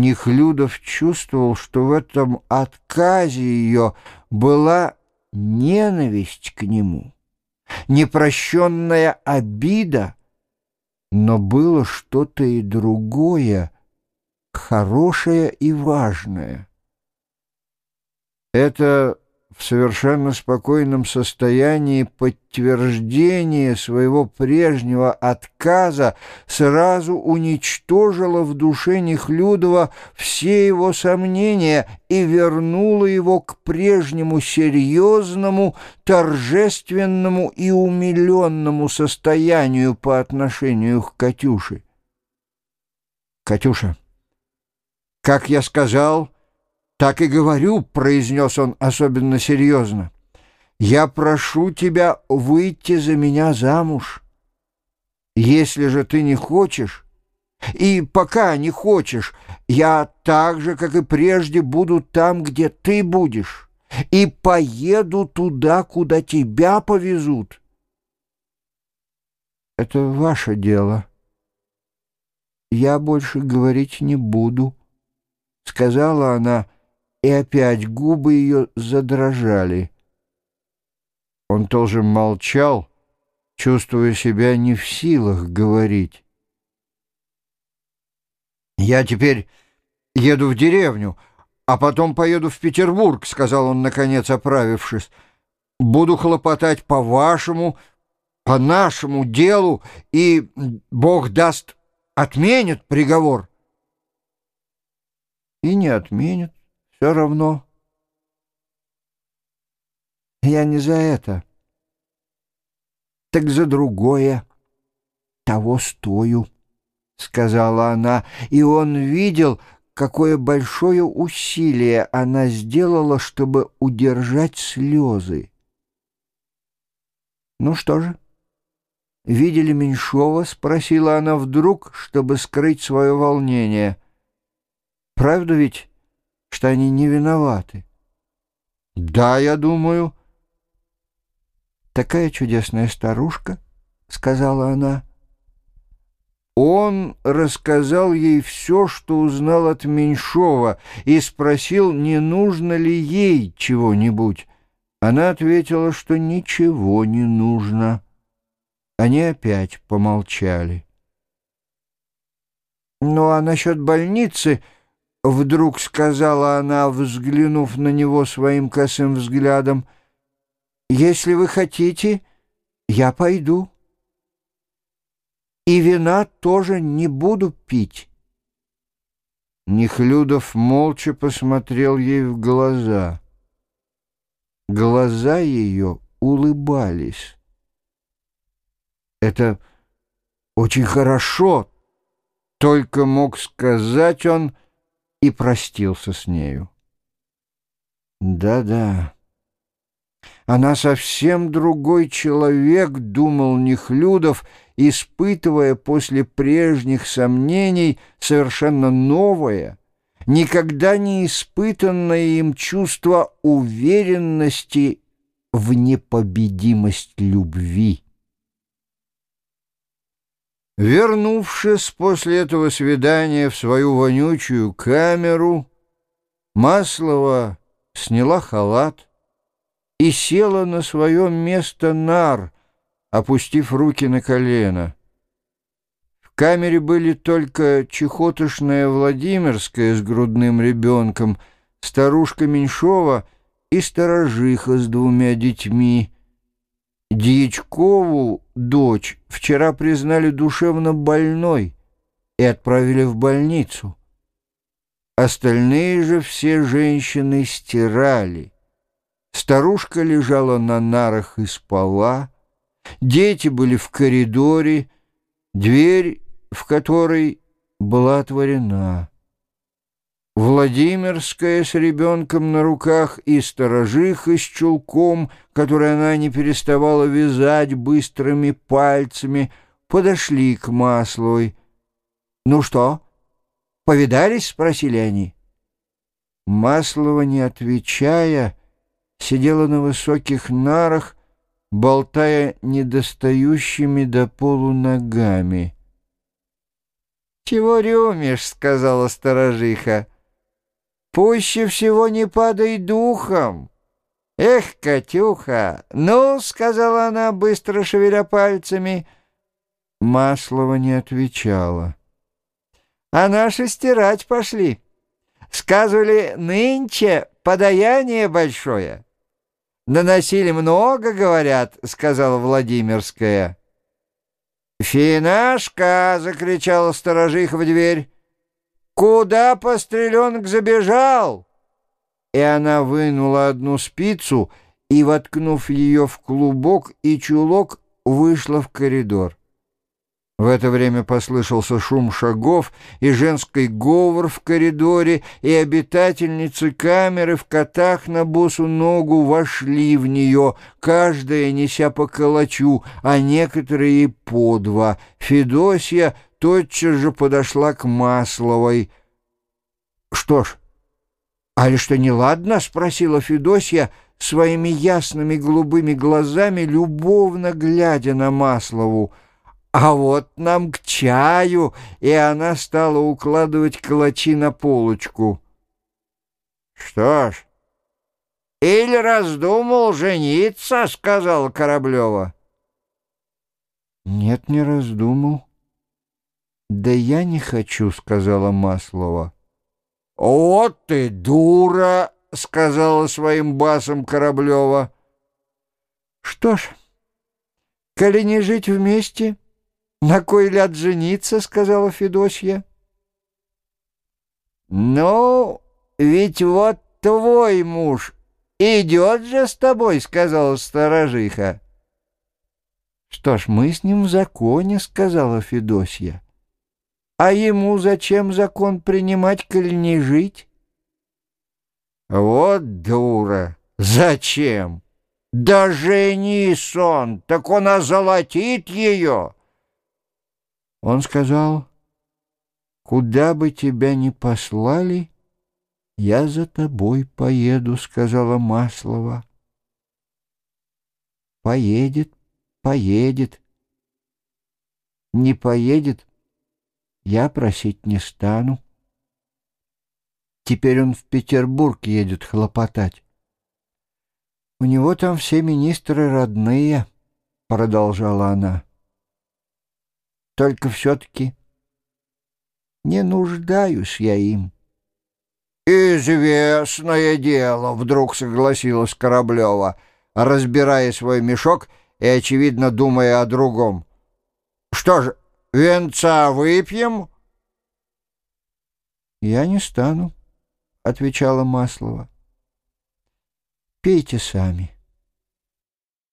Нехлюдов чувствовал, что в этом отказе ее была ненависть к нему, непрощенная обида, но было что-то и другое, хорошее и важное. Это в совершенно спокойном состоянии подтверждение своего прежнего отказа сразу уничтожило в душе Нехлюдова все его сомнения и вернуло его к прежнему серьезному, торжественному и умиленному состоянию по отношению к Катюше. «Катюша, как я сказал...» «Так и говорю», — произнес он особенно серьезно. «Я прошу тебя выйти за меня замуж. Если же ты не хочешь, и пока не хочешь, я так же, как и прежде, буду там, где ты будешь, и поеду туда, куда тебя повезут». «Это ваше дело. Я больше говорить не буду», — сказала она, — и опять губы ее задрожали. Он тоже молчал, чувствуя себя не в силах говорить. «Я теперь еду в деревню, а потом поеду в Петербург», — сказал он, наконец, оправившись. «Буду хлопотать по вашему, по нашему делу, и, Бог даст, отменит приговор». «И не отменит все равно. Я не за это, так за другое. Того стою, — сказала она, и он видел, какое большое усилие она сделала, чтобы удержать слезы. «Ну что же, видели Меньшова?» — спросила она вдруг, чтобы скрыть свое волнение. «Правда ведь?» Что они не виноваты. Да, я думаю. Такая чудесная старушка, сказала она. Он рассказал ей все, что узнал от Меньшова, и спросил, не нужно ли ей чего-нибудь. Она ответила, что ничего не нужно. Они опять помолчали. «Ну а насчет больницы...» — вдруг сказала она, взглянув на него своим косым взглядом, — «если вы хотите, я пойду. И вина тоже не буду пить». Нехлюдов молча посмотрел ей в глаза. Глаза ее улыбались. «Это очень хорошо», — только мог сказать он, — и простился с нею. Да-да, она совсем другой человек, думал Нехлюдов, испытывая после прежних сомнений совершенно новое, никогда не испытанное им чувство уверенности в непобедимость любви. Вернувшись после этого свидания в свою вонючую камеру, Маслова сняла халат и села на свое место нар, опустив руки на колено. В камере были только чехотошная Владимирская с грудным ребенком, старушка Меньшова и сторожиха с двумя детьми — Дьячкову, дочь, вчера признали душевно больной и отправили в больницу. Остальные же все женщины стирали. Старушка лежала на нарах и спала, дети были в коридоре, дверь в которой была отворена. Владимирская с ребенком на руках и сторожиха с чулком, который она не переставала вязать быстрыми пальцами, подошли к Масловой. «Ну что, повидались?» — спросили они. Маслова, не отвечая, сидела на высоких нарах, болтая недостающими до полу ногами. «Чего рюмишь?» — сказала сторожиха. «Пуще всего не падай духом». «Эх, Катюха! Ну, — сказала она, быстро шевеля пальцами. Маслова не отвечала. «А наши стирать пошли. Сказывали, нынче подаяние большое». «Наносили много, говорят», — сказала Владимирская. «Финашка!» — закричала сторожиха в дверь. «Куда постреленок забежал?» И она вынула одну спицу и, воткнув ее в клубок и чулок, вышла в коридор. В это время послышался шум шагов и женский говор в коридоре, и обитательницы камеры в котах на босу ногу вошли в нее, каждая неся по калачу, а некоторые по два. Федосья тотчас же подошла к Масловой. «Что ж, а ли что неладно?» — спросила Федосья своими ясными голубыми глазами, любовно глядя на Маслову. «А вот нам к чаю!» И она стала укладывать калачи на полочку. «Что ж, или раздумал жениться?» — сказала Кораблева. «Нет, не раздумал». «Да я не хочу», — сказала Маслова. «Вот ты дура!» — сказала своим басом Кораблева. «Что ж, коли не жить вместе...» «На кой ляд жениться?» — сказала Федосья. «Ну, ведь вот твой муж идет же с тобой», — сказала сторожиха. «Что ж, мы с ним в законе», — сказала Федосья. «А ему зачем закон принимать, коли не жить?» «Вот дура! Зачем? Да женись он, так он озолотит ее!» Он сказал, «Куда бы тебя ни послали, я за тобой поеду», — сказала Маслова. «Поедет, поедет. Не поедет, я просить не стану. Теперь он в Петербург едет хлопотать. У него там все министры родные», — продолжала она. Только все-таки не нуждаюсь я им. «Известное дело», — вдруг согласилась Кораблева, разбирая свой мешок и, очевидно, думая о другом. «Что же, венца выпьем?» «Я не стану», — отвечала Маслова. «Пейте сами».